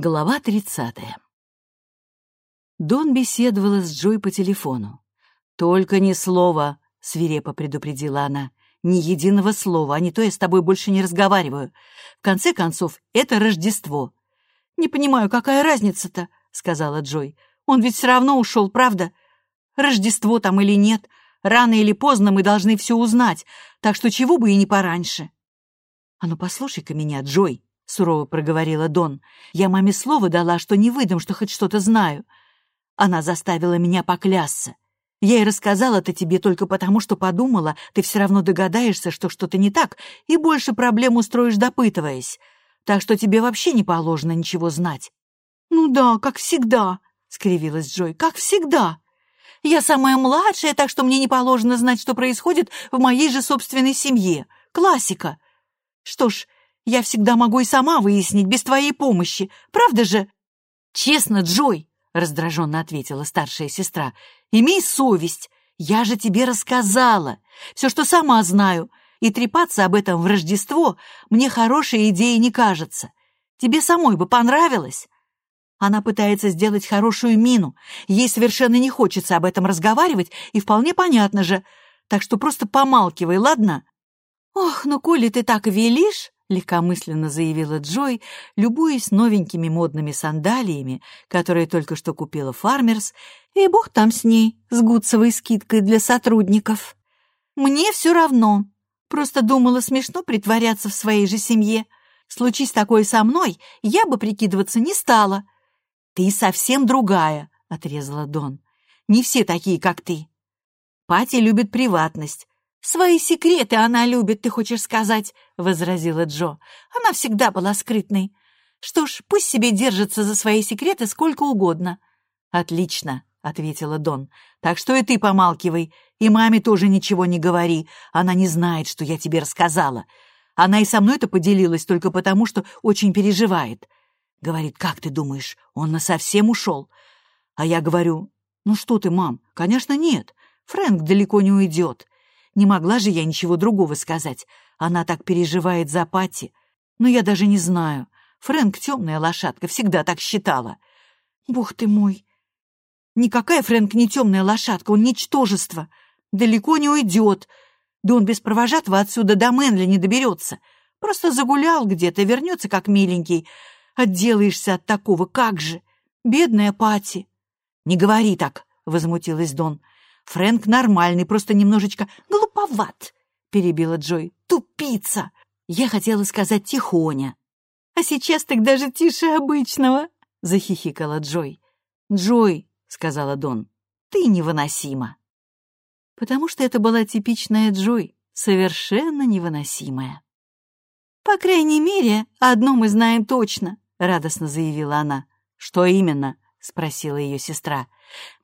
Глава тридцатая. Дон беседовала с Джой по телефону. «Только ни слова», — свирепо предупредила она. «Ни единого слова, а не то я с тобой больше не разговариваю. В конце концов, это Рождество». «Не понимаю, какая разница-то?» — сказала Джой. «Он ведь все равно ушел, правда? Рождество там или нет, рано или поздно мы должны все узнать, так что чего бы и не пораньше». «А ну послушай-ка меня, Джой», — сурово проговорила Дон. «Я маме слово дала, что не выдам, что хоть что-то знаю. Она заставила меня поклясться. Я и рассказала это тебе только потому, что подумала, ты все равно догадаешься, что что-то не так, и больше проблем устроишь, допытываясь. Так что тебе вообще не положено ничего знать». «Ну да, как всегда», — скривилась Джой, — «как всегда. Я самая младшая, так что мне не положено знать, что происходит в моей же собственной семье. Классика. Что ж, я всегда могу и сама выяснить, без твоей помощи. Правда же?» «Честно, Джой», — раздраженно ответила старшая сестра, — «имей совесть. Я же тебе рассказала. Все, что сама знаю. И трепаться об этом в Рождество мне хорошей идеей не кажется. Тебе самой бы понравилось?» Она пытается сделать хорошую мину. Ей совершенно не хочется об этом разговаривать, и вполне понятно же. Так что просто помалкивай, ладно? «Ох, ну коли ты так велишь...» — легкомысленно заявила Джой, любуясь новенькими модными сандалиями, которые только что купила Фармерс, и бог там с ней, с гудцевой скидкой для сотрудников. «Мне все равно. Просто думала смешно притворяться в своей же семье. Случись такое со мной, я бы прикидываться не стала». «Ты совсем другая», — отрезала Дон. «Не все такие, как ты. Пати любит приватность, «Свои секреты она любит, ты хочешь сказать», — возразила Джо. «Она всегда была скрытной. Что ж, пусть себе держится за свои секреты сколько угодно». «Отлично», — ответила Дон. «Так что и ты помалкивай, и маме тоже ничего не говори. Она не знает, что я тебе рассказала. Она и со мной это поделилась только потому, что очень переживает. Говорит, как ты думаешь, он насовсем ушел? А я говорю, ну что ты, мам, конечно, нет. Фрэнк далеко не уйдет. Не могла же я ничего другого сказать. Она так переживает за Пати. Но я даже не знаю. Фрэнк темная лошадка, всегда так считала. Бог ты мой! Никакая Фрэнк не темная лошадка, он ничтожество. Далеко не уйдет. Да он без провожатого отсюда до Мэнли не доберется. Просто загулял где-то, вернется как миленький. Отделаешься от такого, как же? Бедная Пати. Не говори так, — возмутилась Дон. Фрэнк нормальный, просто немножечко глуповат», — перебила Джой. «Тупица!» Я хотела сказать тихоня. «А сейчас так даже тише обычного», — захихикала Джой. «Джой», — сказала Дон, — «ты невыносима». Потому что это была типичная Джой, совершенно невыносимая. «По крайней мере, одно мы знаем точно», — радостно заявила она. «Что именно?» — спросила ее сестра.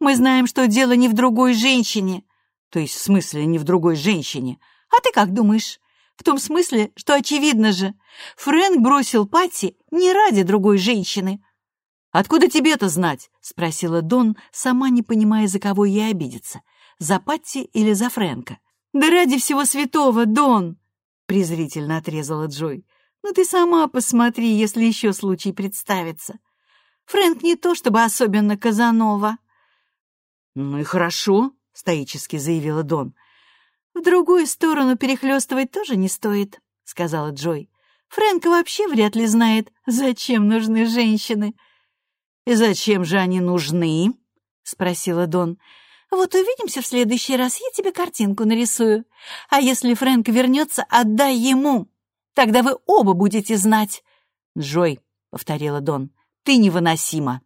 Мы знаем, что дело не в другой женщине. То есть в смысле не в другой женщине. А ты как думаешь? В том смысле, что очевидно же. Фрэнк бросил Патти не ради другой женщины. «Откуда тебе это знать?» — спросила Дон, сама не понимая, за кого ей обидеться. За Патти или за Фрэнка? «Да ради всего святого, Дон!» — презрительно отрезала Джой. «Ну ты сама посмотри, если еще случай представится. Фрэнк не то чтобы особенно Казанова». «Ну и хорошо», — стоически заявила Дон. «В другую сторону перехлестывать тоже не стоит», — сказала Джой. «Фрэнк вообще вряд ли знает, зачем нужны женщины». «И зачем же они нужны?» — спросила Дон. «Вот увидимся в следующий раз, я тебе картинку нарисую. А если Фрэнк вернется, отдай ему. Тогда вы оба будете знать». «Джой», — повторила Дон, — «ты невыносима».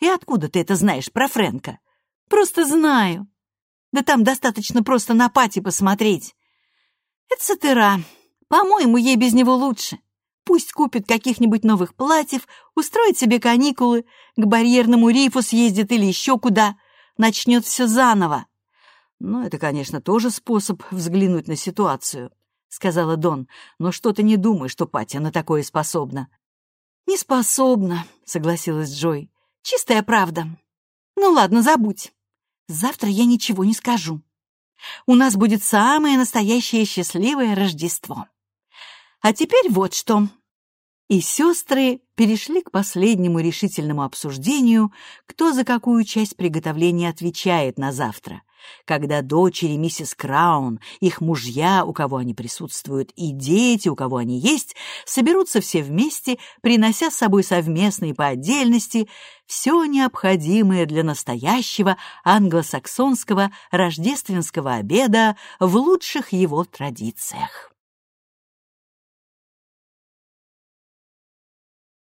«И откуда ты это знаешь про Фрэнка?» Просто знаю. Да там достаточно просто на пати посмотреть. Это сатыра. По-моему, ей без него лучше. Пусть купит каких-нибудь новых платьев, устроит себе каникулы, к барьерному рифу съездит или еще куда. Начнет все заново. «Ну, это, конечно, тоже способ взглянуть на ситуацию», — сказала Дон. «Но что ты не думаешь, что Патя на такое способна?» «Не способна», — согласилась Джой. «Чистая правда. Ну ладно, забудь. Завтра я ничего не скажу. У нас будет самое настоящее счастливое Рождество. А теперь вот что. И сестры перешли к последнему решительному обсуждению, кто за какую часть приготовления отвечает на завтра. Когда дочери миссис Краун, их мужья, у кого они присутствуют, и дети, у кого они есть, соберутся все вместе, принося с собой совместно и по отдельности все необходимое для настоящего англосаксонского рождественского обеда в лучших его традициях.